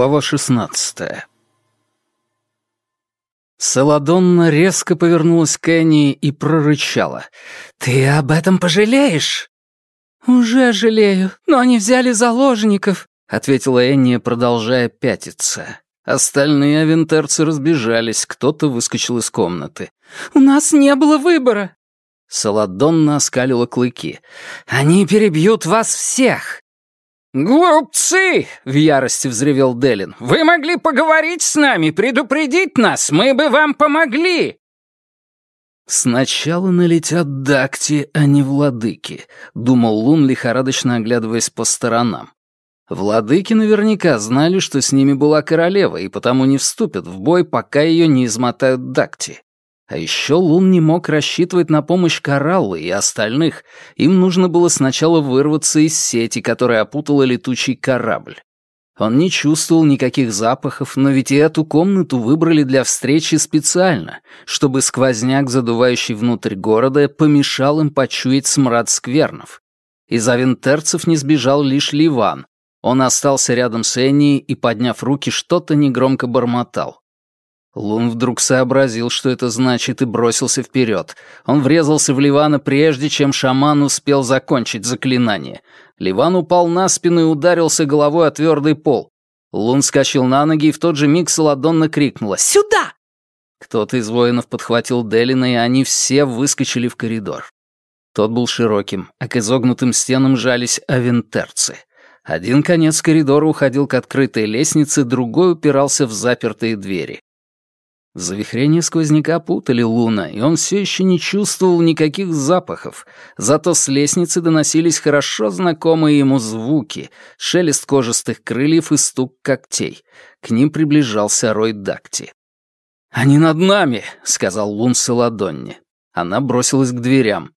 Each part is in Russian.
Глава шестнадцатая. Саладонна резко повернулась к Энни и прорычала. «Ты об этом пожалеешь?» «Уже жалею, но они взяли заложников», — ответила Энни, продолжая пятиться. Остальные авентерцы разбежались, кто-то выскочил из комнаты. «У нас не было выбора». Саладонна оскалила клыки. «Они перебьют вас всех!» «Глупцы!» — в ярости взревел Делин. «Вы могли поговорить с нами, предупредить нас, мы бы вам помогли!» «Сначала налетят дакти, а не владыки», — думал Лун, лихорадочно оглядываясь по сторонам. Владыки наверняка знали, что с ними была королева, и потому не вступят в бой, пока ее не измотают дакти. А еще Лун не мог рассчитывать на помощь Кораллы и остальных. Им нужно было сначала вырваться из сети, которая опутала летучий корабль. Он не чувствовал никаких запахов, но ведь и эту комнату выбрали для встречи специально, чтобы сквозняк, задувающий внутрь города, помешал им почуять смрад сквернов. Из авентерцев не сбежал лишь Ливан. Он остался рядом с Энни и, подняв руки, что-то негромко бормотал. Лун вдруг сообразил, что это значит, и бросился вперед. Он врезался в Ливана прежде, чем шаман успел закончить заклинание. Ливан упал на спину и ударился головой о твердый пол. Лун скачал на ноги, и в тот же миг Саладонна крикнула «Сюда!». Кто-то из воинов подхватил Делина, и они все выскочили в коридор. Тот был широким, а к изогнутым стенам жались авентерцы. Один конец коридора уходил к открытой лестнице, другой упирался в запертые двери. Завихрения сквозняка путали Луна, и он все еще не чувствовал никаких запахов, зато с лестницы доносились хорошо знакомые ему звуки, шелест кожистых крыльев и стук когтей. К ним приближался Рой Дакти. «Они над нами!» — сказал Лун Саладонне. Она бросилась к дверям.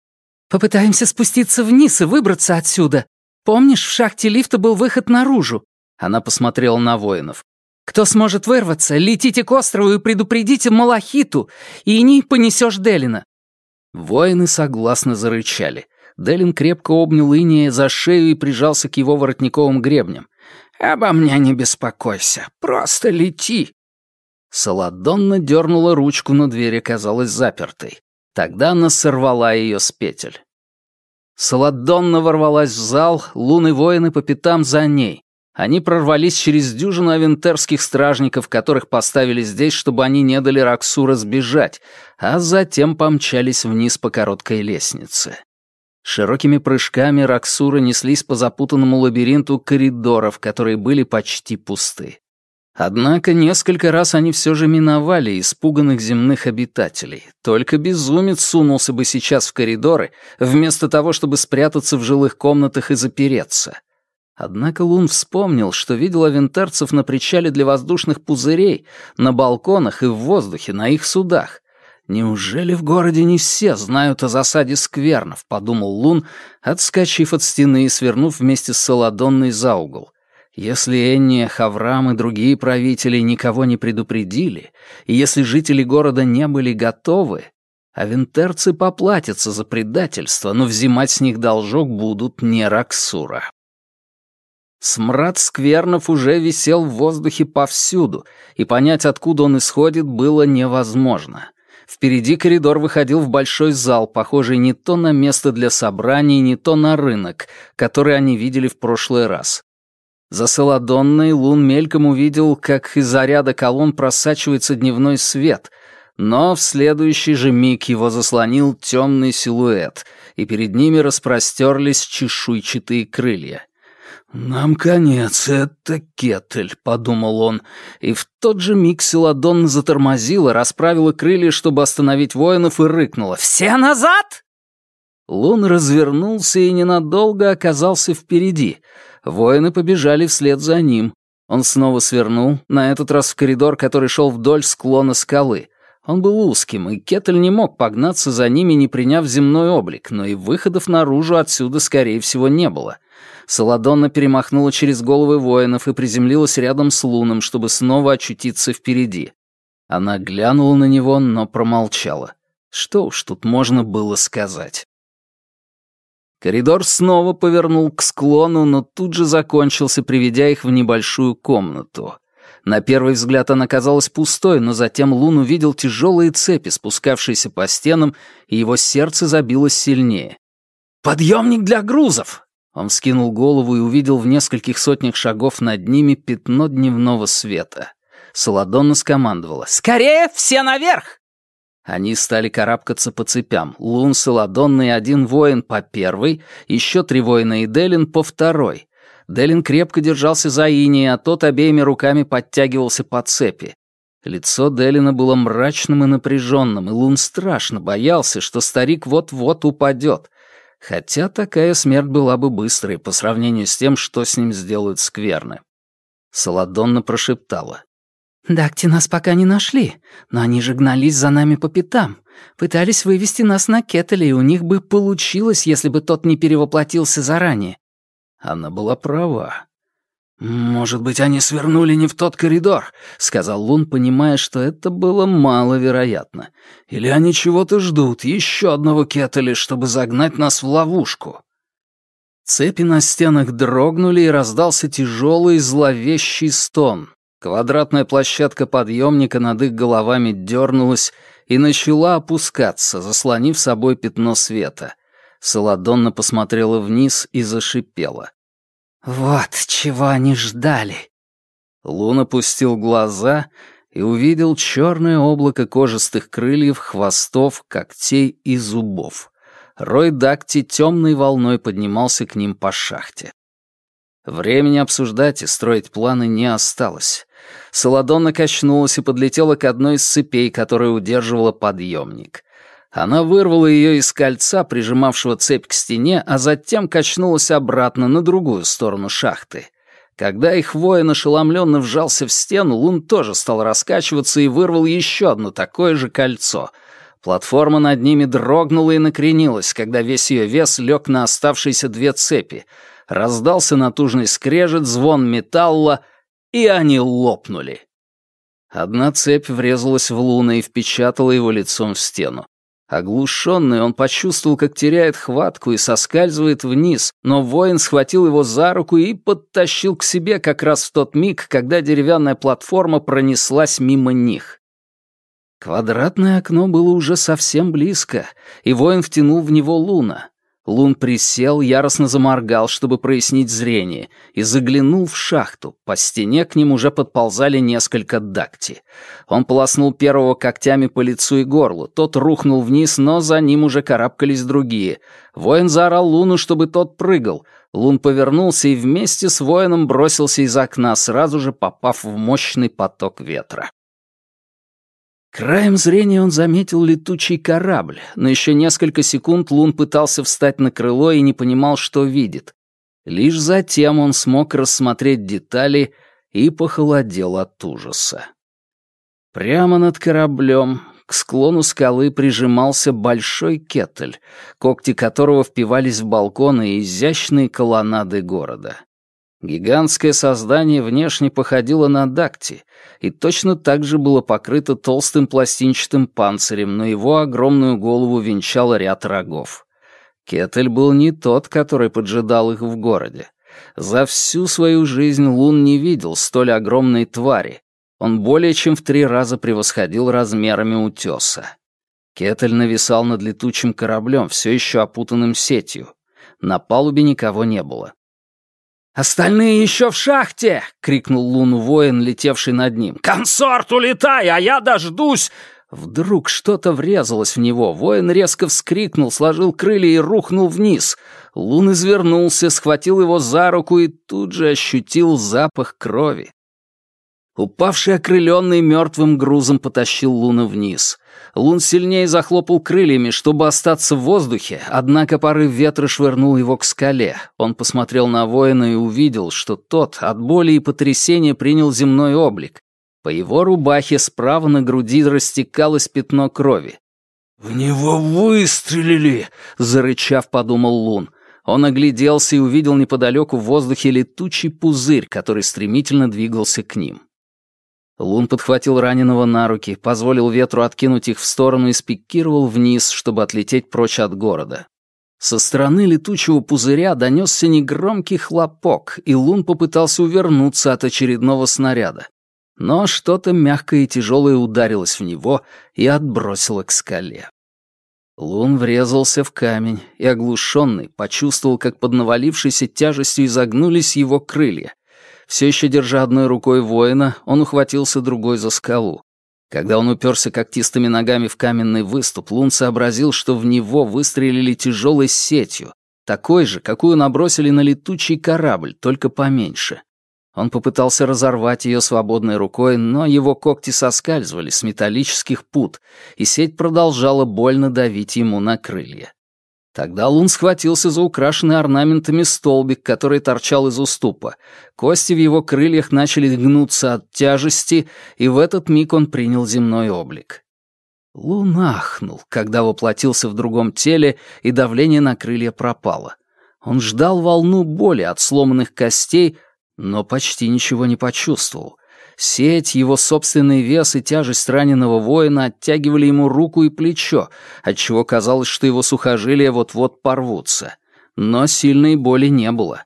«Попытаемся спуститься вниз и выбраться отсюда. Помнишь, в шахте лифта был выход наружу?» Она посмотрела на воинов. Кто сможет вырваться, летите к острову и предупредите Малахиту, и не понесешь Делина». Воины согласно зарычали. Делин крепко обнял Иния за шею и прижался к его воротниковым гребням. «Обо мне не беспокойся, просто лети». Саладонна дернула ручку, но дверь оказалась запертой. Тогда она сорвала ее с петель. Саладонна ворвалась в зал, луны воины по пятам за ней. Они прорвались через дюжину авентерских стражников, которых поставили здесь, чтобы они не дали Раксура сбежать, а затем помчались вниз по короткой лестнице. Широкими прыжками Раксура неслись по запутанному лабиринту коридоров, которые были почти пусты. Однако несколько раз они все же миновали испуганных земных обитателей. Только безумец сунулся бы сейчас в коридоры, вместо того, чтобы спрятаться в жилых комнатах и запереться. Однако Лун вспомнил, что видел авентарцев на причале для воздушных пузырей, на балконах и в воздухе, на их судах. «Неужели в городе не все знают о засаде сквернов?» — подумал Лун, отскочив от стены и свернув вместе с Саладонной за угол. Если Энни, Хаврам и другие правители никого не предупредили, и если жители города не были готовы, авентерцы поплатятся за предательство, но взимать с них должок будут не Раксура. Смрад сквернов уже висел в воздухе повсюду, и понять, откуда он исходит, было невозможно. Впереди коридор выходил в большой зал, похожий не то на место для собраний, не то на рынок, который они видели в прошлый раз. За Саладонной Лун мельком увидел, как из-за ряда колонн просачивается дневной свет, но в следующий же миг его заслонил темный силуэт, и перед ними распростерлись чешуйчатые крылья. «Нам конец, это Кетель», — подумал он, и в тот же миг Селадон затормозила, расправила крылья, чтобы остановить воинов, и рыкнула «Все назад!» Лун развернулся и ненадолго оказался впереди. Воины побежали вслед за ним. Он снова свернул, на этот раз в коридор, который шел вдоль склона скалы. Он был узким, и Кетель не мог погнаться за ними, не приняв земной облик, но и выходов наружу отсюда, скорее всего, не было — Саладонна перемахнула через головы воинов и приземлилась рядом с Луном, чтобы снова очутиться впереди. Она глянула на него, но промолчала. Что уж тут можно было сказать. Коридор снова повернул к склону, но тут же закончился, приведя их в небольшую комнату. На первый взгляд она казалась пустой, но затем Лун увидел тяжелые цепи, спускавшиеся по стенам, и его сердце забилось сильнее. «Подъемник для грузов!» Он вскинул голову и увидел в нескольких сотнях шагов над ними пятно дневного света. Саладонна скомандовала «Скорее, все наверх!» Они стали карабкаться по цепям. Лун, Саладонна и один воин по первой, еще три воина и Делин по второй. Делин крепко держался за Ини, а тот обеими руками подтягивался по цепи. Лицо Делина было мрачным и напряженным, и Лун страшно боялся, что старик вот-вот упадет. Хотя такая смерть была бы быстрой по сравнению с тем, что с ним сделают скверны. Саладонна прошептала. «Дакти нас пока не нашли, но они же гнались за нами по пятам. Пытались вывести нас на Кеттеле, и у них бы получилось, если бы тот не перевоплотился заранее». Она была права. «Может быть, они свернули не в тот коридор», — сказал Лун, понимая, что это было маловероятно. «Или они чего-то ждут, еще одного Кеттеля, чтобы загнать нас в ловушку». Цепи на стенах дрогнули, и раздался тяжелый зловещий стон. Квадратная площадка подъемника над их головами дернулась и начала опускаться, заслонив собой пятно света. Саладонна посмотрела вниз и зашипела. «Вот чего они ждали!» Лун опустил глаза и увидел черное облако кожистых крыльев, хвостов, когтей и зубов. Рой Дакти темной волной поднимался к ним по шахте. Времени обсуждать и строить планы не осталось. Саладонна качнулась и подлетела к одной из цепей, которая удерживала подъемник. Она вырвала ее из кольца, прижимавшего цепь к стене, а затем качнулась обратно на другую сторону шахты. Когда их воин ошеломленно вжался в стену, Лун тоже стал раскачиваться и вырвал еще одно такое же кольцо. Платформа над ними дрогнула и накренилась, когда весь ее вес лег на оставшиеся две цепи. Раздался натужный скрежет, звон металла, и они лопнули. Одна цепь врезалась в Луна и впечатала его лицом в стену. Оглушенный, он почувствовал, как теряет хватку и соскальзывает вниз, но воин схватил его за руку и подтащил к себе как раз в тот миг, когда деревянная платформа пронеслась мимо них. Квадратное окно было уже совсем близко, и воин втянул в него Луна. Лун присел, яростно заморгал, чтобы прояснить зрение, и заглянул в шахту. По стене к ним уже подползали несколько дакти. Он полоснул первого когтями по лицу и горлу. Тот рухнул вниз, но за ним уже карабкались другие. Воин заорал Луну, чтобы тот прыгал. Лун повернулся и вместе с воином бросился из окна, сразу же попав в мощный поток ветра. Краем зрения он заметил летучий корабль, но еще несколько секунд Лун пытался встать на крыло и не понимал, что видит. Лишь затем он смог рассмотреть детали и похолодел от ужаса. Прямо над кораблем к склону скалы прижимался большой кетель, когти которого впивались в балконы и изящные колоннады города. Гигантское создание внешне походило на Дакти и точно так же было покрыто толстым пластинчатым панцирем, но его огромную голову венчал ряд рогов. Кетель был не тот, который поджидал их в городе. За всю свою жизнь Лун не видел столь огромной твари. Он более чем в три раза превосходил размерами утеса. Кетель нависал над летучим кораблем, все еще опутанным сетью. На палубе никого не было. «Остальные еще в шахте!» — крикнул Лун воин, летевший над ним. «Консорт, улетай, а я дождусь!» Вдруг что-то врезалось в него. Воин резко вскрикнул, сложил крылья и рухнул вниз. Лун извернулся, схватил его за руку и тут же ощутил запах крови. Упавший окрыленный мертвым грузом потащил Луна вниз. Лун сильнее захлопал крыльями, чтобы остаться в воздухе, однако порыв ветра швырнул его к скале. Он посмотрел на воина и увидел, что тот от боли и потрясения принял земной облик. По его рубахе справа на груди растекалось пятно крови. «В него выстрелили!» — зарычав, подумал Лун. Он огляделся и увидел неподалеку в воздухе летучий пузырь, который стремительно двигался к ним. Лун подхватил раненого на руки, позволил ветру откинуть их в сторону и спикировал вниз, чтобы отлететь прочь от города. Со стороны летучего пузыря донесся негромкий хлопок, и Лун попытался увернуться от очередного снаряда. но что-то мягкое и тяжелое ударилось в него и отбросило к скале. Лун врезался в камень и, оглушенный, почувствовал, как под навалившейся тяжестью изогнулись его крылья. Все еще держа одной рукой воина, он ухватился другой за скалу. Когда он уперся когтистыми ногами в каменный выступ, Лун сообразил, что в него выстрелили тяжелой сетью, такой же, какую набросили на летучий корабль, только поменьше. Он попытался разорвать ее свободной рукой, но его когти соскальзывали с металлических пут, и сеть продолжала больно давить ему на крылья. Тогда Лун схватился за украшенный орнаментами столбик, который торчал из уступа. Кости в его крыльях начали гнуться от тяжести, и в этот миг он принял земной облик. Лун ахнул, когда воплотился в другом теле, и давление на крылья пропало. Он ждал волну боли от сломанных костей, но почти ничего не почувствовал. Сеть, его собственный вес и тяжесть раненого воина оттягивали ему руку и плечо, отчего казалось, что его сухожилия вот-вот порвутся. Но сильной боли не было.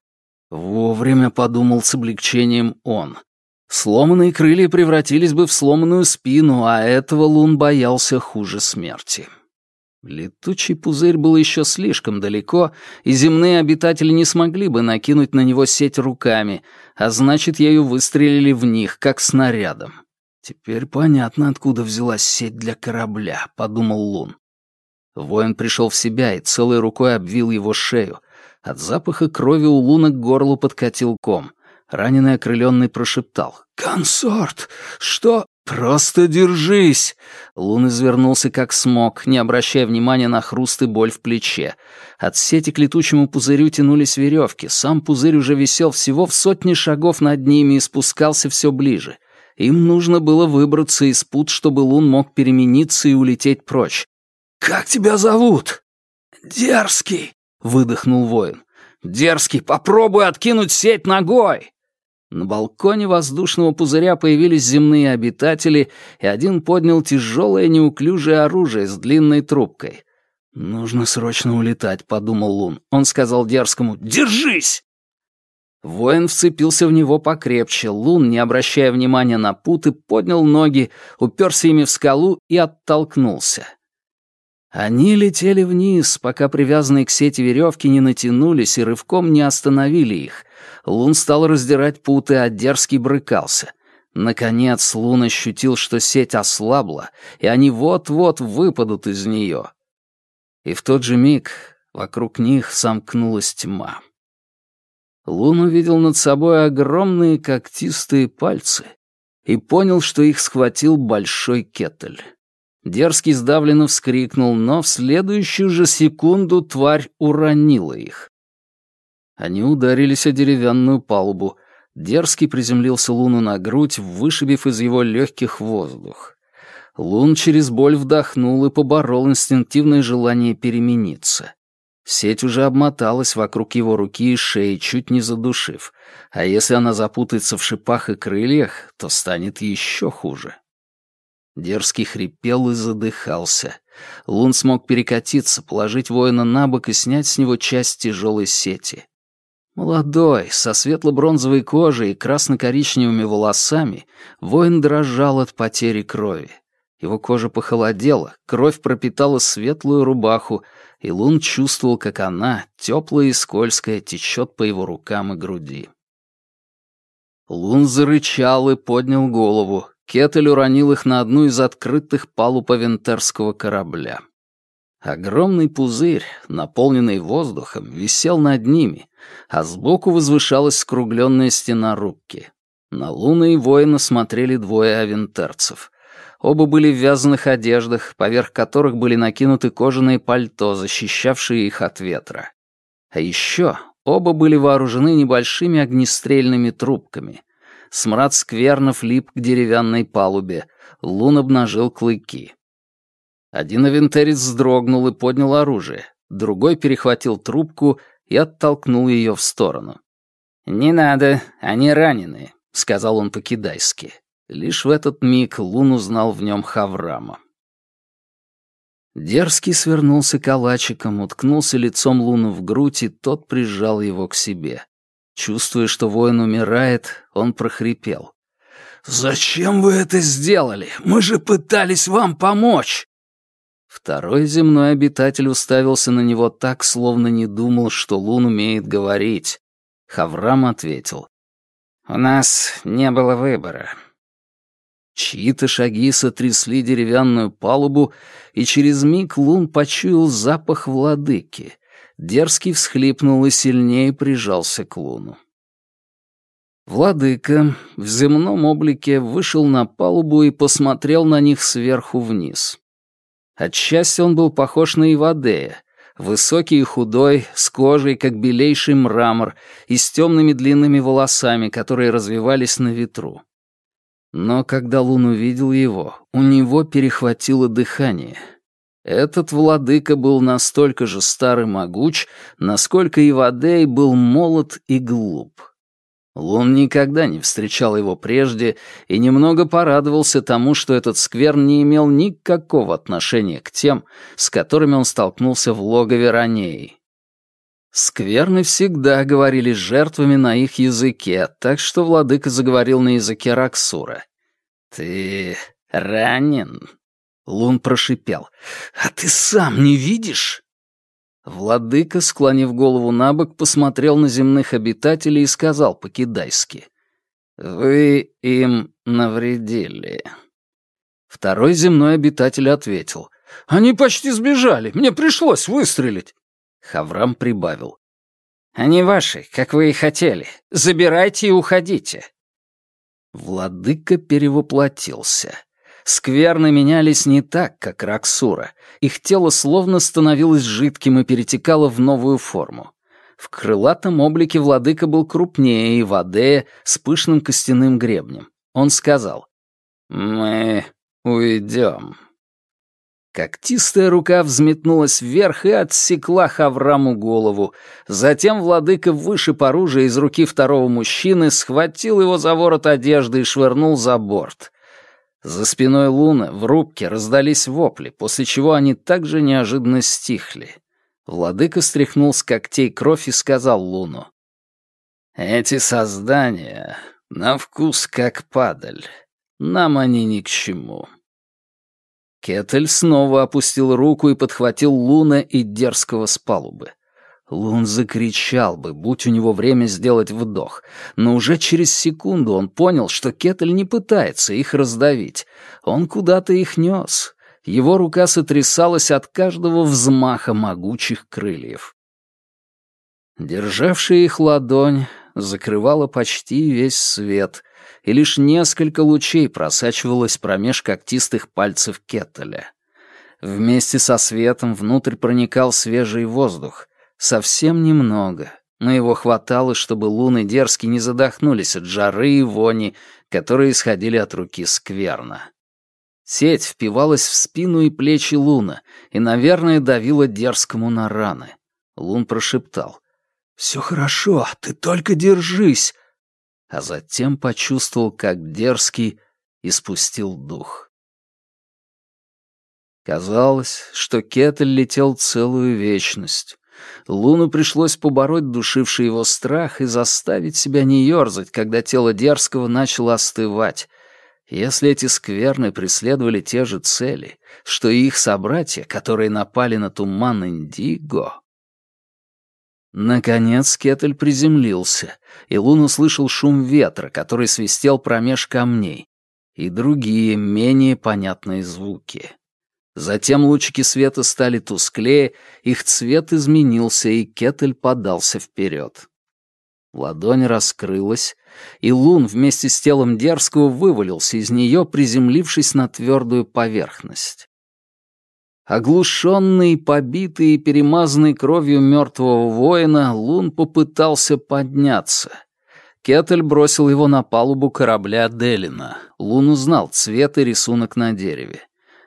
Вовремя подумал с облегчением он. Сломанные крылья превратились бы в сломанную спину, а этого Лун боялся хуже смерти. Летучий пузырь был еще слишком далеко, и земные обитатели не смогли бы накинуть на него сеть руками, а значит, ею выстрелили в них, как снарядом. «Теперь понятно, откуда взялась сеть для корабля», — подумал Лун. Воин пришел в себя и целой рукой обвил его шею. От запаха крови у Луна к горлу подкатил ком. Раненый окрыленный прошептал. «Консорт! Что?» «Просто держись!» Лун извернулся как смог, не обращая внимания на хруст и боль в плече. От сети к летучему пузырю тянулись веревки. Сам пузырь уже висел всего в сотне шагов над ними и спускался все ближе. Им нужно было выбраться из пут, чтобы Лун мог перемениться и улететь прочь. «Как тебя зовут?» «Дерзкий», — выдохнул воин. «Дерзкий, попробуй откинуть сеть ногой!» На балконе воздушного пузыря появились земные обитатели, и один поднял тяжелое неуклюжее оружие с длинной трубкой. «Нужно срочно улетать», — подумал Лун. Он сказал дерзкому «Держись!» Воин вцепился в него покрепче. Лун, не обращая внимания на путы, поднял ноги, уперся ими в скалу и оттолкнулся. Они летели вниз, пока привязанные к сети веревки не натянулись и рывком не остановили их. Лун стал раздирать путы, а дерзкий брыкался. Наконец Лун ощутил, что сеть ослабла, и они вот-вот выпадут из нее. И в тот же миг вокруг них сомкнулась тьма. Лун увидел над собой огромные когтистые пальцы и понял, что их схватил большой кетель. Дерзкий сдавленно вскрикнул, но в следующую же секунду тварь уронила их. Они ударились о деревянную палубу. Дерзкий приземлился Луну на грудь, вышибив из его легких воздух. Лун через боль вдохнул и поборол инстинктивное желание перемениться. Сеть уже обмоталась вокруг его руки и шеи, чуть не задушив. А если она запутается в шипах и крыльях, то станет еще хуже. Дерзкий хрипел и задыхался. Лун смог перекатиться, положить воина на бок и снять с него часть тяжелой сети. Молодой, со светло-бронзовой кожей и красно-коричневыми волосами, воин дрожал от потери крови. Его кожа похолодела, кровь пропитала светлую рубаху, и Лун чувствовал, как она, теплая и скользкая, течет по его рукам и груди. Лун зарычал и поднял голову, Кетель уронил их на одну из открытых палуб авентерского корабля. Огромный пузырь, наполненный воздухом, висел над ними, а сбоку возвышалась скругленная стена рубки. На Луна и воина смотрели двое авентерцев. Оба были в вязаных одеждах, поверх которых были накинуты кожаные пальто, защищавшие их от ветра. А еще оба были вооружены небольшими огнестрельными трубками — Смрад сквернов лип к деревянной палубе. Лун обнажил клыки. Один авентерец вздрогнул и поднял оружие. Другой перехватил трубку и оттолкнул ее в сторону. «Не надо, они раненые», — сказал он по-кидайски. Лишь в этот миг Лун узнал в нем Хаврама. Дерзкий свернулся калачиком, уткнулся лицом Луну в грудь, и тот прижал его к себе. Чувствуя, что воин умирает, он прохрипел. «Зачем вы это сделали? Мы же пытались вам помочь!» Второй земной обитатель уставился на него так, словно не думал, что Лун умеет говорить. Хаврам ответил. «У нас не было выбора». Чьи-то шаги сотрясли деревянную палубу, и через миг Лун почуял запах владыки. Дерзкий всхлипнул и сильнее прижался к Луну. Владыка в земном облике вышел на палубу и посмотрел на них сверху вниз. Отчасти он был похож на Ивадея, высокий и худой, с кожей, как белейший мрамор, и с темными длинными волосами, которые развивались на ветру. Но когда Лун увидел его, у него перехватило дыхание. Этот владыка был настолько же стар и могуч, насколько Ивадей был молод и глуп. Лун никогда не встречал его прежде и немного порадовался тому, что этот скверн не имел никакого отношения к тем, с которыми он столкнулся в логове Ранеи. Скверны всегда говорили с жертвами на их языке, так что владыка заговорил на языке Раксура. «Ты ранен?» Лун прошипел. «А ты сам не видишь?» Владыка, склонив голову на бок, посмотрел на земных обитателей и сказал по-кидайски. «Вы им навредили». Второй земной обитатель ответил. «Они почти сбежали, мне пришлось выстрелить». Хаврам прибавил. «Они ваши, как вы и хотели. Забирайте и уходите». Владыка перевоплотился. Скверны менялись не так, как Раксура. Их тело словно становилось жидким и перетекало в новую форму. В крылатом облике владыка был крупнее и Вадея с пышным костяным гребнем. Он сказал, «Мы уйдем». Когтистая рука взметнулась вверх и отсекла Хавраму голову. Затем владыка вышиб оружие из руки второго мужчины, схватил его за ворот одежды и швырнул за борт. За спиной Луны в рубке раздались вопли, после чего они также неожиданно стихли. Владыка стряхнул с когтей кровь и сказал Луну. «Эти создания на вкус как падаль. Нам они ни к чему». Кетель снова опустил руку и подхватил Луна и дерзкого с палубы. Лун закричал бы, будь у него время сделать вдох, но уже через секунду он понял, что Кетель не пытается их раздавить. Он куда-то их нес. Его рука сотрясалась от каждого взмаха могучих крыльев. Державшая их ладонь закрывала почти весь свет, и лишь несколько лучей просачивалось промеж когтистых пальцев Кетеля. Вместе со светом внутрь проникал свежий воздух — Совсем немного, но его хватало, чтобы луны дерзкие не задохнулись от жары и вони, которые исходили от руки скверно. Сеть впивалась в спину и плечи Луна и, наверное, давила дерзкому на раны. Лун прошептал. «Все хорошо, ты только держись!» А затем почувствовал, как дерзкий испустил дух. Казалось, что Кетель летел целую вечность. Луну пришлось побороть душивший его страх и заставить себя не ерзать, когда тело дерзкого начало остывать. Если эти скверны преследовали те же цели, что и их собратья, которые напали на туман Индиго... Наконец Кетель приземлился, и Лун услышал шум ветра, который свистел промеж камней, и другие, менее понятные звуки. Затем лучики света стали тусклее, их цвет изменился, и Кетель подался вперед. Ладонь раскрылась, и лун вместе с телом дерзкого вывалился из нее, приземлившись на твердую поверхность. Оглушенный, побитый и перемазанный кровью мертвого воина, Лун попытался подняться. Кетель бросил его на палубу корабля Делина. Лун узнал цвет и рисунок на дереве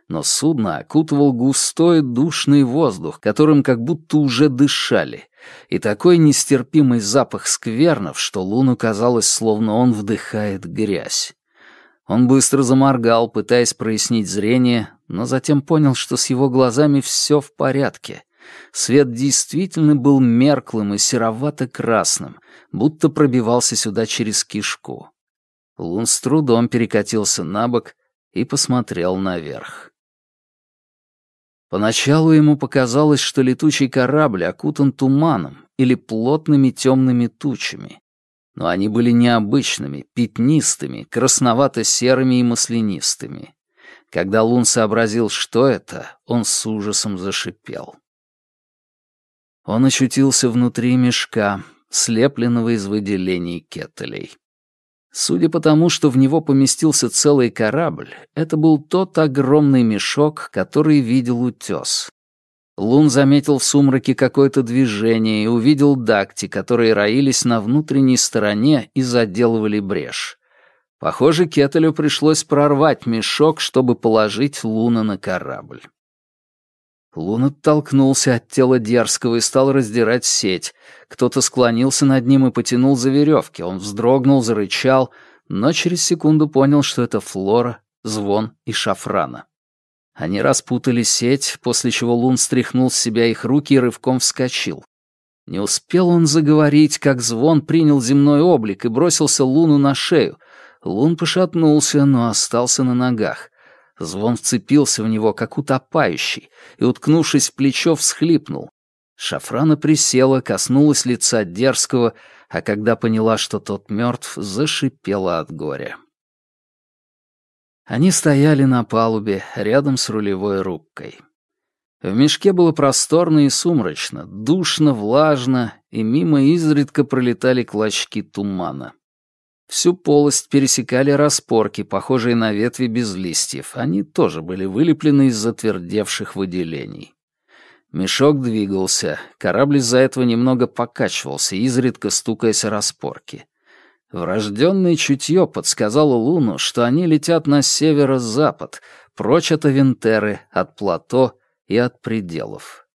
но судно окутывал густой душный воздух, которым как будто уже дышали, и такой нестерпимый запах сквернов, что Луну казалось, словно он вдыхает грязь. Он быстро заморгал, пытаясь прояснить зрение, но затем понял, что с его глазами все в порядке. Свет действительно был мерклым и серовато-красным, будто пробивался сюда через кишку. Лун с трудом перекатился на бок и посмотрел наверх. Поначалу ему показалось, что летучий корабль окутан туманом или плотными темными тучами. Но они были необычными, пятнистыми, красновато-серыми и маслянистыми. Когда Лун сообразил, что это, он с ужасом зашипел. Он очутился внутри мешка, слепленного из выделений кетелей. Судя по тому, что в него поместился целый корабль, это был тот огромный мешок, который видел утес. Лун заметил в сумраке какое-то движение и увидел дакти, которые роились на внутренней стороне и заделывали брешь. Похоже, Кетелю пришлось прорвать мешок, чтобы положить Луна на корабль. Лун оттолкнулся от тела дерзкого и стал раздирать сеть. Кто-то склонился над ним и потянул за веревки. Он вздрогнул, зарычал, но через секунду понял, что это Флора, Звон и Шафрана. Они распутали сеть, после чего Лун стряхнул с себя их руки и рывком вскочил. Не успел он заговорить, как Звон принял земной облик и бросился Луну на шею. Лун пошатнулся, но остался на ногах. Звон вцепился в него, как утопающий, и, уткнувшись в плечо, всхлипнул. Шафрана присела, коснулась лица дерзкого, а когда поняла, что тот мертв, зашипела от горя. Они стояли на палубе, рядом с рулевой рубкой. В мешке было просторно и сумрачно, душно, влажно, и мимо изредка пролетали клочки тумана. Всю полость пересекали распорки, похожие на ветви без листьев. Они тоже были вылеплены из затвердевших выделений. Мешок двигался, корабль из-за этого немного покачивался, изредка стукаясь о распорки. Врожденное чутье подсказало Луну, что они летят на северо-запад, прочь от Авентеры, от плато и от пределов.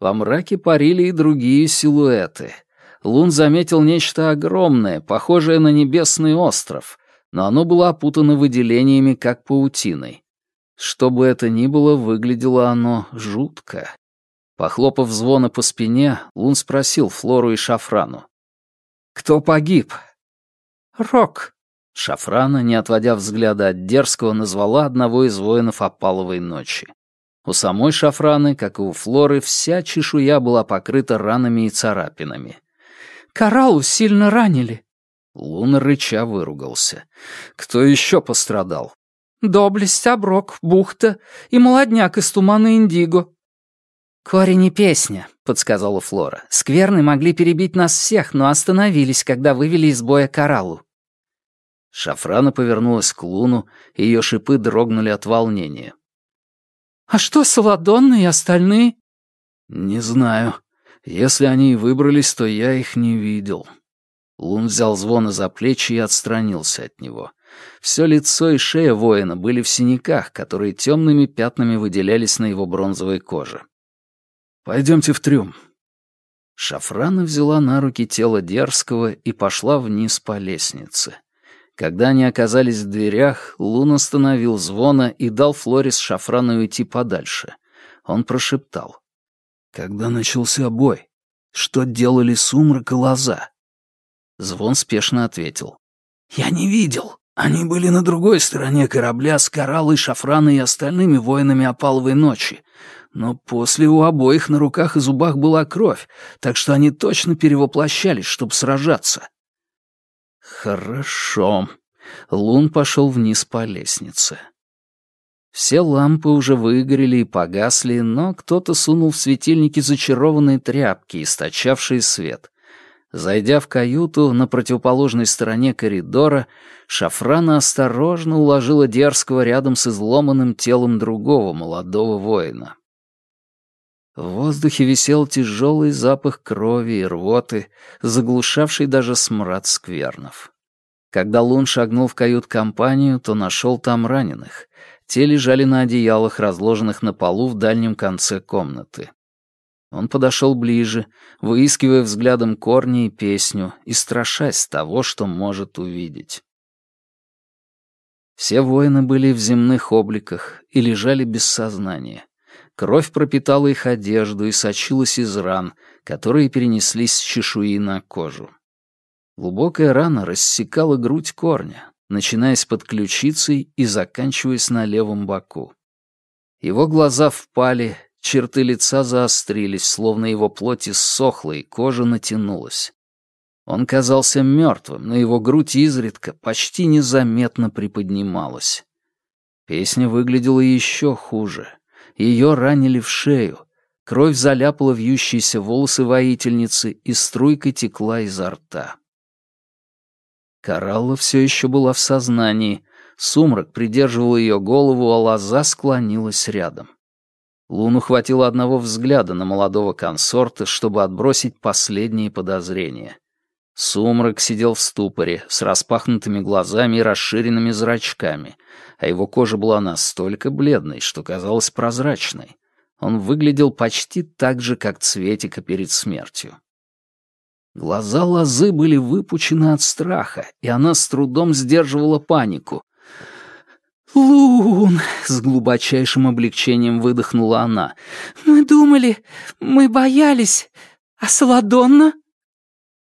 Во мраке парили и другие силуэты — Лун заметил нечто огромное, похожее на небесный остров, но оно было опутано выделениями, как паутиной. Что бы это ни было, выглядело оно жутко. Похлопав звона по спине, Лун спросил Флору и Шафрану. «Кто погиб?» «Рок». Шафрана, не отводя взгляда от дерзкого, назвала одного из воинов опаловой ночи. У самой Шафраны, как и у Флоры, вся чешуя была покрыта ранами и царапинами. Кораллу сильно ранили». Луна рыча выругался. «Кто еще пострадал?» «Доблесть, оброк, бухта и молодняк из тумана Индиго». «Корень и песня», — подсказала Флора. «Скверны могли перебить нас всех, но остановились, когда вывели из боя кораллу». Шафрана повернулась к Луну, и ее шипы дрогнули от волнения. «А что Саладонна и остальные?» «Не знаю. Если они и выбрались, то я их не видел. Лун взял звона за плечи и отстранился от него. Все лицо и шея воина были в синяках, которые темными пятнами выделялись на его бронзовой коже. «Пойдемте в трюм». Шафрана взяла на руки тело дерзкого и пошла вниз по лестнице. Когда они оказались в дверях, Лун остановил звона и дал Флорис Шафрану уйти подальше. Он прошептал. Когда начался бой? Что делали сумрак и лоза? Звон спешно ответил. Я не видел. Они были на другой стороне корабля с кораллой, шафраной и остальными воинами опаловой ночи. Но после у обоих на руках и зубах была кровь, так что они точно перевоплощались, чтобы сражаться. Хорошо. Лун пошел вниз по лестнице. Все лампы уже выгорели и погасли, но кто-то сунул в светильники зачарованные тряпки, источавшие свет. Зайдя в каюту на противоположной стороне коридора, Шафрана осторожно уложила дерзкого рядом с изломанным телом другого молодого воина. В воздухе висел тяжелый запах крови и рвоты, заглушавший даже смрад сквернов. Когда Лун шагнул в кают-компанию, то нашел там раненых. Те лежали на одеялах, разложенных на полу в дальнем конце комнаты. Он подошел ближе, выискивая взглядом корни и песню и страшась того, что может увидеть. Все воины были в земных обликах и лежали без сознания. Кровь пропитала их одежду и сочилась из ран, которые перенеслись с чешуи на кожу. Глубокая рана рассекала грудь корня, начинаясь под ключицей и заканчиваясь на левом боку. Его глаза впали, черты лица заострились, словно его плоть иссохла и кожа натянулась. Он казался мертвым, но его грудь изредка почти незаметно приподнималась. Песня выглядела еще хуже. Ее ранили в шею. Кровь заляпала вьющиеся волосы воительницы и струйкой текла изо рта. Коралла все еще была в сознании. Сумрак придерживал ее голову, а лоза склонилась рядом. Луну хватило одного взгляда на молодого консорта, чтобы отбросить последние подозрения. Сумрак сидел в ступоре, с распахнутыми глазами и расширенными зрачками, а его кожа была настолько бледной, что казалась прозрачной. Он выглядел почти так же, как Цветика перед смертью. Глаза Лозы были выпучены от страха, и она с трудом сдерживала панику. «Лун!» — с глубочайшим облегчением выдохнула она. «Мы думали, мы боялись. А Саладонна?»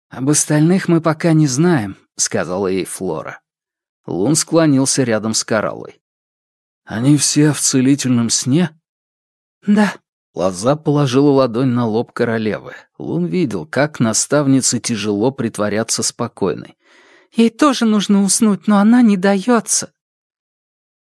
«Об остальных мы пока не знаем», — сказала ей Флора. Лун склонился рядом с Кораллой. «Они все в целительном сне?» «Да». Лоза положила ладонь на лоб королевы. Лун видел, как наставнице тяжело притворяться спокойной. «Ей тоже нужно уснуть, но она не дается».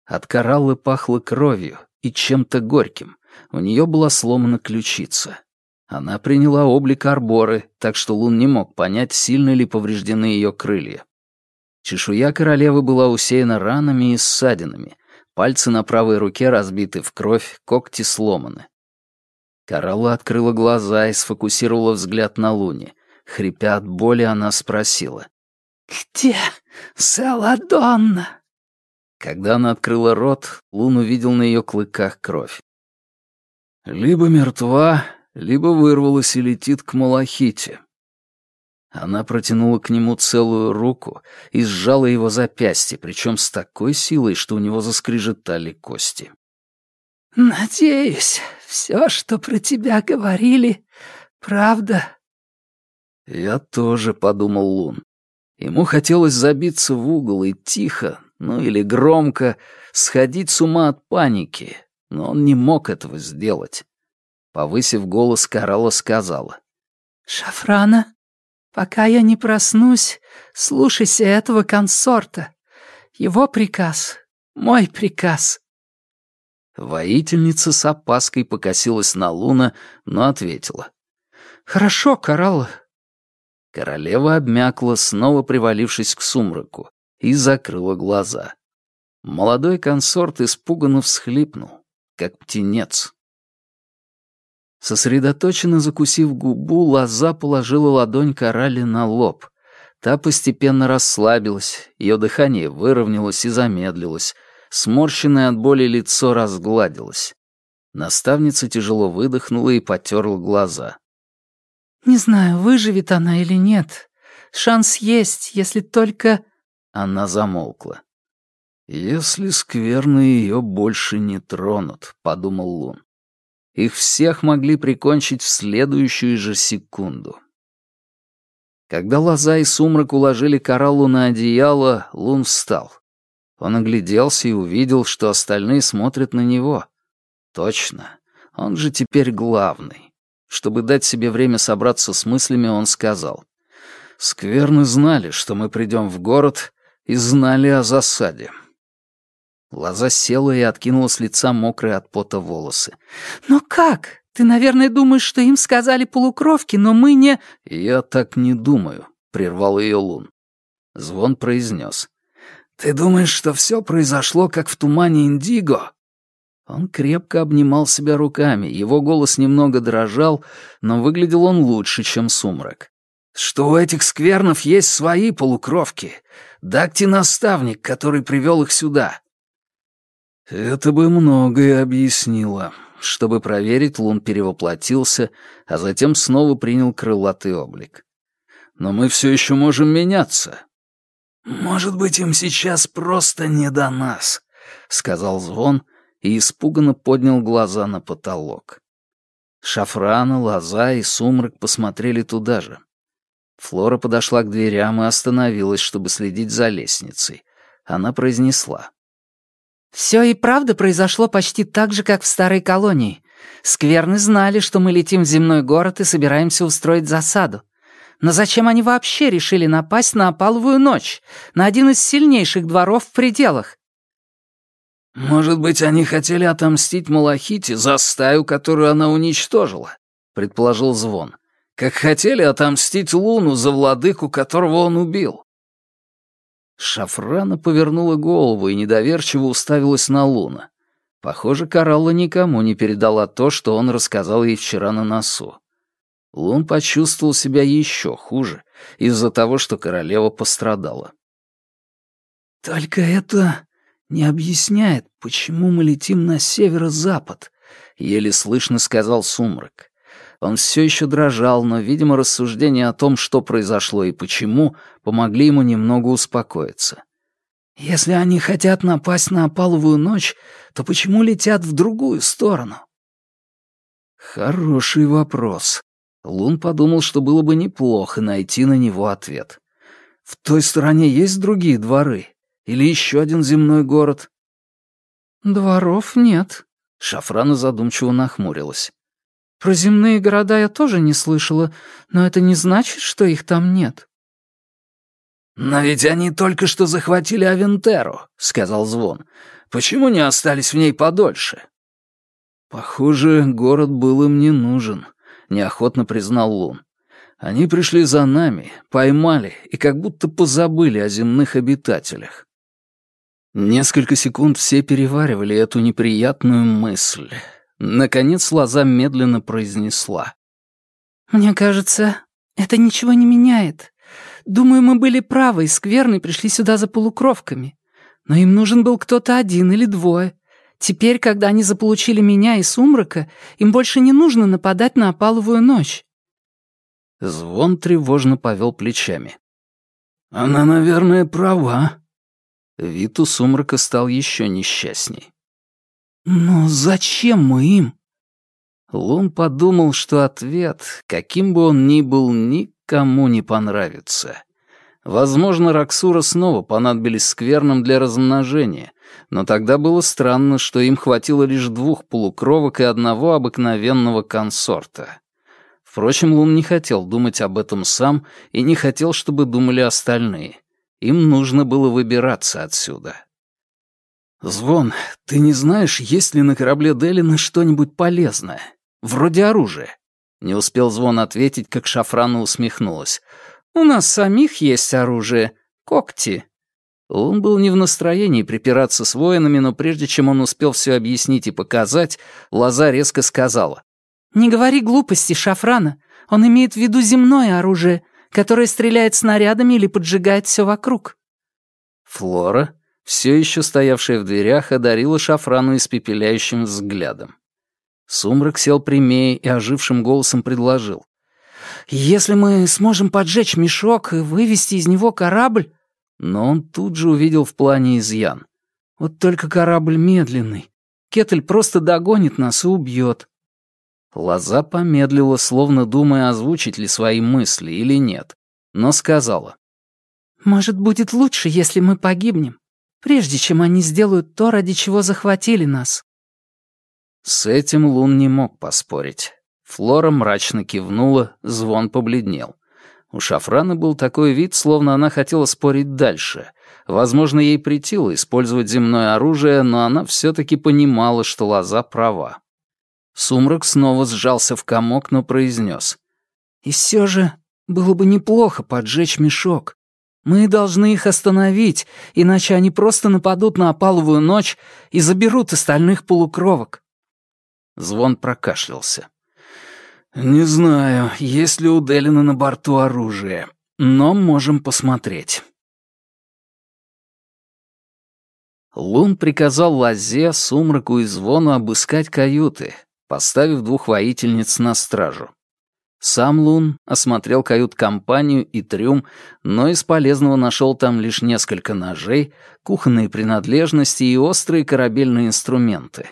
От кораллы пахло кровью и чем-то горьким. У нее была сломана ключица. Она приняла облик арборы, так что Лун не мог понять, сильно ли повреждены ее крылья. Чешуя королевы была усеяна ранами и ссадинами. Пальцы на правой руке разбиты в кровь, когти сломаны. Коралла открыла глаза и сфокусировала взгляд на Луне. Хрипя от боли, она спросила. «Где Саладонна?» Когда она открыла рот, Лун увидел на ее клыках кровь. «Либо мертва, либо вырвалась и летит к Малахите. Она протянула к нему целую руку и сжала его запястье, причем с такой силой, что у него заскрежетали кости. «Надеюсь, все, что про тебя говорили, правда?» «Я тоже», — подумал Лун. Ему хотелось забиться в угол и тихо, ну или громко, сходить с ума от паники, но он не мог этого сделать. Повысив голос, Карала сказала. «Шафрана, пока я не проснусь, слушайся этого консорта. Его приказ, мой приказ». Воительница с опаской покосилась на Луна, но ответила. «Хорошо, Карала». Королева обмякла, снова привалившись к сумраку, и закрыла глаза. Молодой консорт испуганно всхлипнул, как птенец. Сосредоточенно закусив губу, лоза положила ладонь коралли на лоб. Та постепенно расслабилась, ее дыхание выровнялось и замедлилось, сморщенное от боли лицо разгладилось. Наставница тяжело выдохнула и потерла глаза. «Не знаю, выживет она или нет. Шанс есть, если только...» Она замолкла. «Если скверны ее больше не тронут», — подумал Лун. Их всех могли прикончить в следующую же секунду. Когда лоза и сумрак уложили кораллу на одеяло, Лун встал. Он огляделся и увидел, что остальные смотрят на него. Точно, он же теперь главный. Чтобы дать себе время собраться с мыслями, он сказал. «Скверны знали, что мы придем в город, и знали о засаде. Лоза села и откинула с лица мокрые от пота волосы. «Но как? Ты, наверное, думаешь, что им сказали полукровки, но мы не...» «Я так не думаю», — прервал ее Лун. Звон произнес. «Ты думаешь, что все произошло, как в тумане Индиго?» Он крепко обнимал себя руками, его голос немного дрожал, но выглядел он лучше, чем сумрак. «Что у этих сквернов есть свои полукровки. Дакти-наставник, который привел их сюда. Это бы многое объяснило. Чтобы проверить, Лун перевоплотился, а затем снова принял крылатый облик. Но мы все еще можем меняться. Может быть, им сейчас просто не до нас, сказал Звон и испуганно поднял глаза на потолок. Шафрана, Лоза и Сумрак посмотрели туда же. Флора подошла к дверям и остановилась, чтобы следить за лестницей. Она произнесла. «Все и правда произошло почти так же, как в старой колонии. Скверны знали, что мы летим в земной город и собираемся устроить засаду. Но зачем они вообще решили напасть на опаловую ночь, на один из сильнейших дворов в пределах? «Может быть, они хотели отомстить Малахите за стаю, которую она уничтожила», — предположил Звон. «Как хотели отомстить Луну за владыку, которого он убил». Шафрана повернула голову и недоверчиво уставилась на Луна. Похоже, Каралла никому не передала то, что он рассказал ей вчера на носу. Лун почувствовал себя еще хуже из-за того, что королева пострадала. «Только это не объясняет, почему мы летим на северо-запад», — еле слышно сказал Сумрак. Он все еще дрожал, но, видимо, рассуждения о том, что произошло и почему, помогли ему немного успокоиться. «Если они хотят напасть на опаловую ночь, то почему летят в другую сторону?» «Хороший вопрос», Лун подумал, что было бы неплохо найти на него ответ. «В той стороне есть другие дворы? Или еще один земной город?» «Дворов нет», — Шафрана задумчиво нахмурилась. «Про земные города я тоже не слышала, но это не значит, что их там нет». «Но ведь они только что захватили Авентеру», — сказал Звон. «Почему не остались в ней подольше?» «Похоже, город был им не нужен», неохотно признал Лун. Они пришли за нами, поймали и как будто позабыли о земных обитателях. Несколько секунд все переваривали эту неприятную мысль. Наконец Лоза медленно произнесла. «Мне кажется, это ничего не меняет. Думаю, мы были правы, и скверны пришли сюда за полукровками. Но им нужен был кто-то один или двое. Теперь, когда они заполучили меня и Сумрака, им больше не нужно нападать на опаловую ночь». Звон тревожно повел плечами. «Она, наверное, права». Вид у Сумрака стал еще несчастней. «Но зачем мы им?» Лун подумал, что ответ, каким бы он ни был, никому не понравится. Возможно, Раксура снова понадобились скверным для размножения, но тогда было странно, что им хватило лишь двух полукровок и одного обыкновенного консорта. Впрочем, Лун не хотел думать об этом сам и не хотел, чтобы думали остальные. Им нужно было выбираться отсюда. «Звон, ты не знаешь, есть ли на корабле Делина что-нибудь полезное? Вроде оружия?» Не успел Звон ответить, как Шафрана усмехнулась. «У нас самих есть оружие. Когти. Он был не в настроении припираться с воинами, но прежде чем он успел все объяснить и показать, Лоза резко сказала. «Не говори глупости, Шафрана. Он имеет в виду земное оружие, которое стреляет снарядами или поджигает все вокруг». Флора, все еще стоявшая в дверях, одарила Шафрану испепеляющим взглядом. Сумрак сел прямее и ожившим голосом предложил. «Если мы сможем поджечь мешок и вывести из него корабль...» Но он тут же увидел в плане изъян. Вот только корабль медленный. Кетель просто догонит нас и убьет. Лоза помедлила, словно думая, озвучить ли свои мысли или нет, но сказала. «Может, будет лучше, если мы погибнем, прежде чем они сделают то, ради чего захватили нас». С этим Лун не мог поспорить. Флора мрачно кивнула, звон побледнел. У Шафраны был такой вид, словно она хотела спорить дальше. Возможно, ей притило использовать земное оружие, но она все-таки понимала, что Лоза права. Сумрак снова сжался в комок, но произнес. «И все же было бы неплохо поджечь мешок. Мы должны их остановить, иначе они просто нападут на опаловую ночь и заберут остальных полукровок». Звон прокашлялся. «Не знаю, есть ли у Делина на борту оружие, но можем посмотреть». Лун приказал Лазе, Сумраку и Звону обыскать каюты, поставив двух воительниц на стражу. Сам Лун осмотрел кают-компанию и трюм, но из полезного нашел там лишь несколько ножей, кухонные принадлежности и острые корабельные инструменты.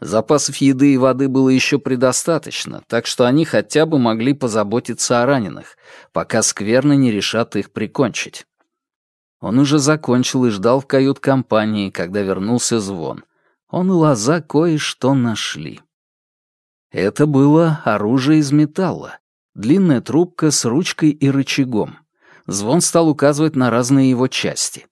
Запасов еды и воды было еще предостаточно, так что они хотя бы могли позаботиться о раненых, пока скверны не решат их прикончить. Он уже закончил и ждал в кают-компании, когда вернулся звон. Он и Лоза кое-что нашли. Это было оружие из металла. Длинная трубка с ручкой и рычагом. Звон стал указывать на разные его части.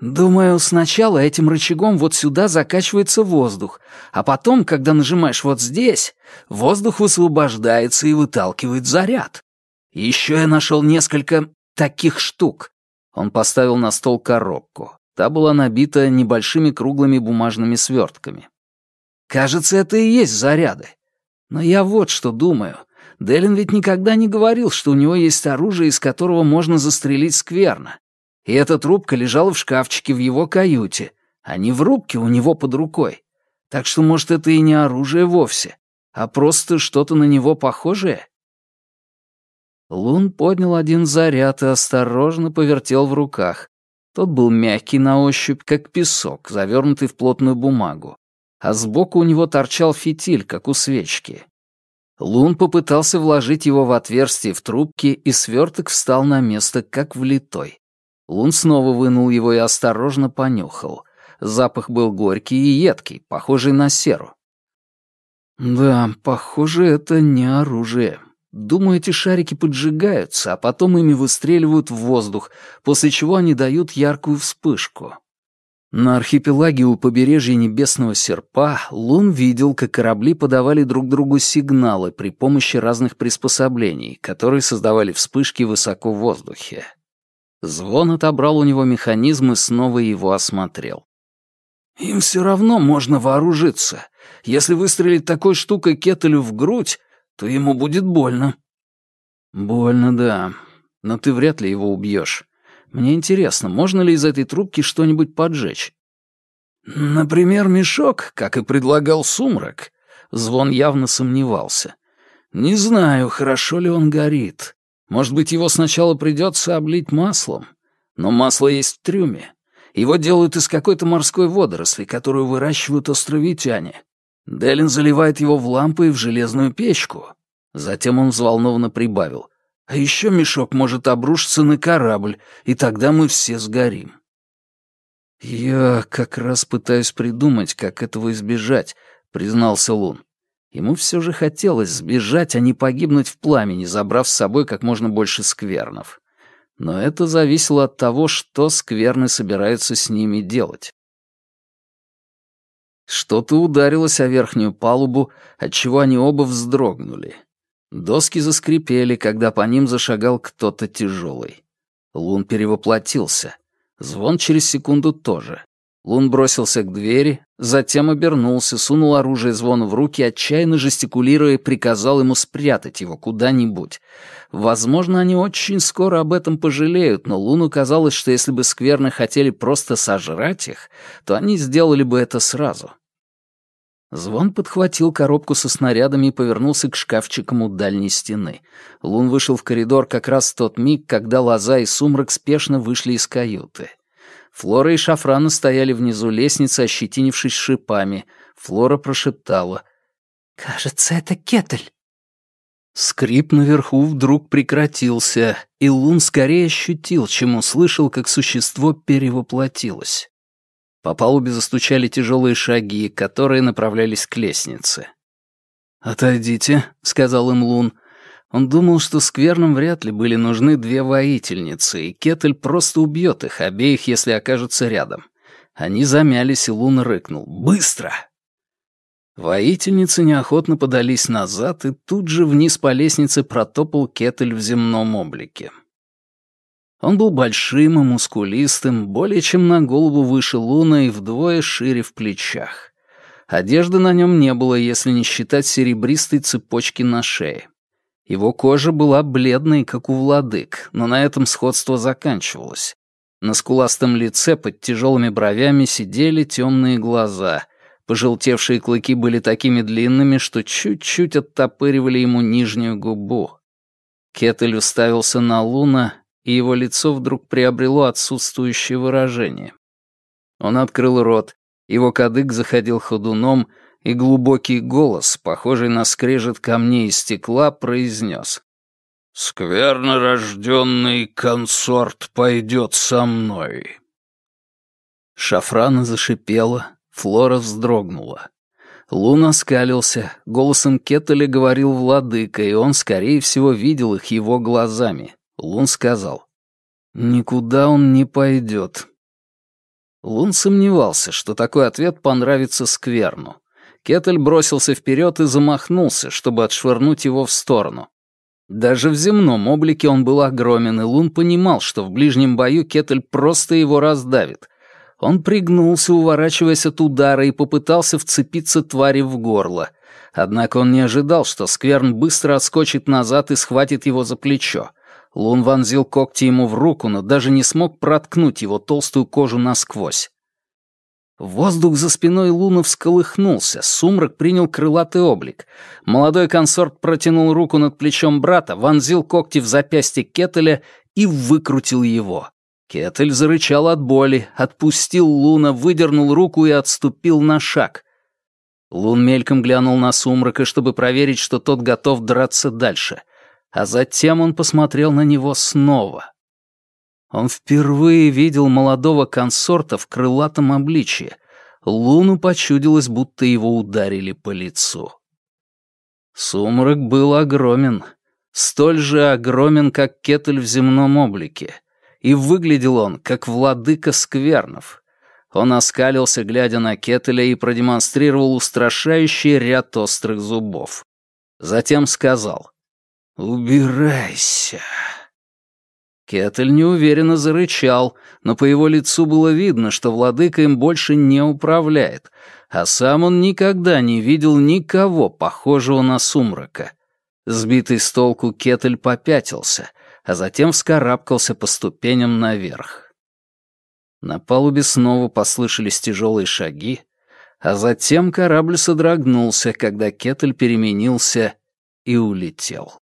«Думаю, сначала этим рычагом вот сюда закачивается воздух, а потом, когда нажимаешь вот здесь, воздух высвобождается и выталкивает заряд. Еще я нашел несколько таких штук». Он поставил на стол коробку. Та была набита небольшими круглыми бумажными свертками. «Кажется, это и есть заряды. Но я вот что думаю. Делин ведь никогда не говорил, что у него есть оружие, из которого можно застрелить скверно. И эта трубка лежала в шкафчике в его каюте, а не в рубке у него под рукой. Так что, может, это и не оружие вовсе, а просто что-то на него похожее? Лун поднял один заряд и осторожно повертел в руках. Тот был мягкий на ощупь, как песок, завернутый в плотную бумагу. А сбоку у него торчал фитиль, как у свечки. Лун попытался вложить его в отверстие в трубке, и сверток встал на место, как влитой. Лун снова вынул его и осторожно понюхал. Запах был горький и едкий, похожий на серу. «Да, похоже, это не оружие. Думаю, эти шарики поджигаются, а потом ими выстреливают в воздух, после чего они дают яркую вспышку». На архипелаге у побережья Небесного Серпа Лун видел, как корабли подавали друг другу сигналы при помощи разных приспособлений, которые создавали вспышки высоко в воздухе. Звон отобрал у него механизм и снова его осмотрел. «Им все равно можно вооружиться. Если выстрелить такой штукой Кетелю в грудь, то ему будет больно». «Больно, да. Но ты вряд ли его убьешь. Мне интересно, можно ли из этой трубки что-нибудь поджечь?» «Например, мешок, как и предлагал Сумрак». Звон явно сомневался. «Не знаю, хорошо ли он горит. Может быть, его сначала придется облить маслом? Но масло есть в трюме. Его делают из какой-то морской водоросли, которую выращивают островитяне. Делин заливает его в лампы и в железную печку. Затем он взволнованно прибавил. А еще мешок может обрушиться на корабль, и тогда мы все сгорим. «Я как раз пытаюсь придумать, как этого избежать», — признался Лун. Ему все же хотелось сбежать, а не погибнуть в пламени, забрав с собой как можно больше сквернов. Но это зависело от того, что скверны собираются с ними делать. Что-то ударилось о верхнюю палубу, отчего они оба вздрогнули. Доски заскрипели, когда по ним зашагал кто-то тяжелый. Лун перевоплотился. Звон через секунду тоже. Лун бросился к двери, затем обернулся, сунул оружие звону в руки, отчаянно жестикулируя, приказал ему спрятать его куда-нибудь. Возможно, они очень скоро об этом пожалеют, но Луну казалось, что если бы скверны хотели просто сожрать их, то они сделали бы это сразу. Звон подхватил коробку со снарядами и повернулся к шкафчикам у дальней стены. Лун вышел в коридор как раз в тот миг, когда Лоза и Сумрак спешно вышли из каюты. Флора и Шафрана стояли внизу лестницы, ощетинившись шипами. Флора прошептала. «Кажется, это кетель». Скрип наверху вдруг прекратился, и Лун скорее ощутил, чем услышал, как существо перевоплотилось. По палубе застучали тяжелые шаги, которые направлялись к лестнице. «Отойдите», — сказал им Лун. Он думал, что скверным вряд ли были нужны две воительницы, и Кетель просто убьет их обеих, если окажутся рядом. Они замялись, и Лун рыкнул. «Быстро!» Воительницы неохотно подались назад, и тут же вниз по лестнице протопал Кетель в земном облике. Он был большим и мускулистым, более чем на голову выше Луна и вдвое шире в плечах. Одежды на нем не было, если не считать серебристой цепочки на шее. Его кожа была бледной, как у владык, но на этом сходство заканчивалось. На скуластом лице под тяжелыми бровями сидели темные глаза. Пожелтевшие клыки были такими длинными, что чуть-чуть оттопыривали ему нижнюю губу. Кетель уставился на Луна, и его лицо вдруг приобрело отсутствующее выражение. Он открыл рот, его кадык заходил ходуном, и глубокий голос, похожий на скрежет камней и стекла, произнес. Скверно рожденный консорт пойдет со мной. Шафрана зашипела, Флора вздрогнула. Луна скалился, голосом Кеттеля говорил владыка, и он, скорее всего, видел их его глазами. Лун сказал, «Никуда он не пойдет». Лун сомневался, что такой ответ понравится Скверну. Кеттель бросился вперед и замахнулся, чтобы отшвырнуть его в сторону. Даже в земном облике он был огромен, и Лун понимал, что в ближнем бою Кеттель просто его раздавит. Он пригнулся, уворачиваясь от удара, и попытался вцепиться твари в горло. Однако он не ожидал, что Скверн быстро отскочит назад и схватит его за плечо. Лун вонзил когти ему в руку, но даже не смог проткнуть его толстую кожу насквозь. Воздух за спиной Луна всколыхнулся, сумрак принял крылатый облик. Молодой консорт протянул руку над плечом брата, вонзил когти в запястье Кетеля и выкрутил его. Кетель зарычал от боли, отпустил Луна, выдернул руку и отступил на шаг. Лун мельком глянул на сумрака, чтобы проверить, что тот готов драться дальше. А затем он посмотрел на него снова. Он впервые видел молодого консорта в крылатом обличье. Луну почудилось, будто его ударили по лицу. Сумрак был огромен. Столь же огромен, как кетель в земном облике. И выглядел он, как владыка сквернов. Он оскалился, глядя на кетеля, и продемонстрировал устрашающий ряд острых зубов. Затем сказал «Убирайся». Кетель неуверенно зарычал, но по его лицу было видно, что владыка им больше не управляет, а сам он никогда не видел никого похожего на сумрака. Сбитый с толку Кетель попятился, а затем вскарабкался по ступеням наверх. На палубе снова послышались тяжелые шаги, а затем корабль содрогнулся, когда Кетель переменился и улетел.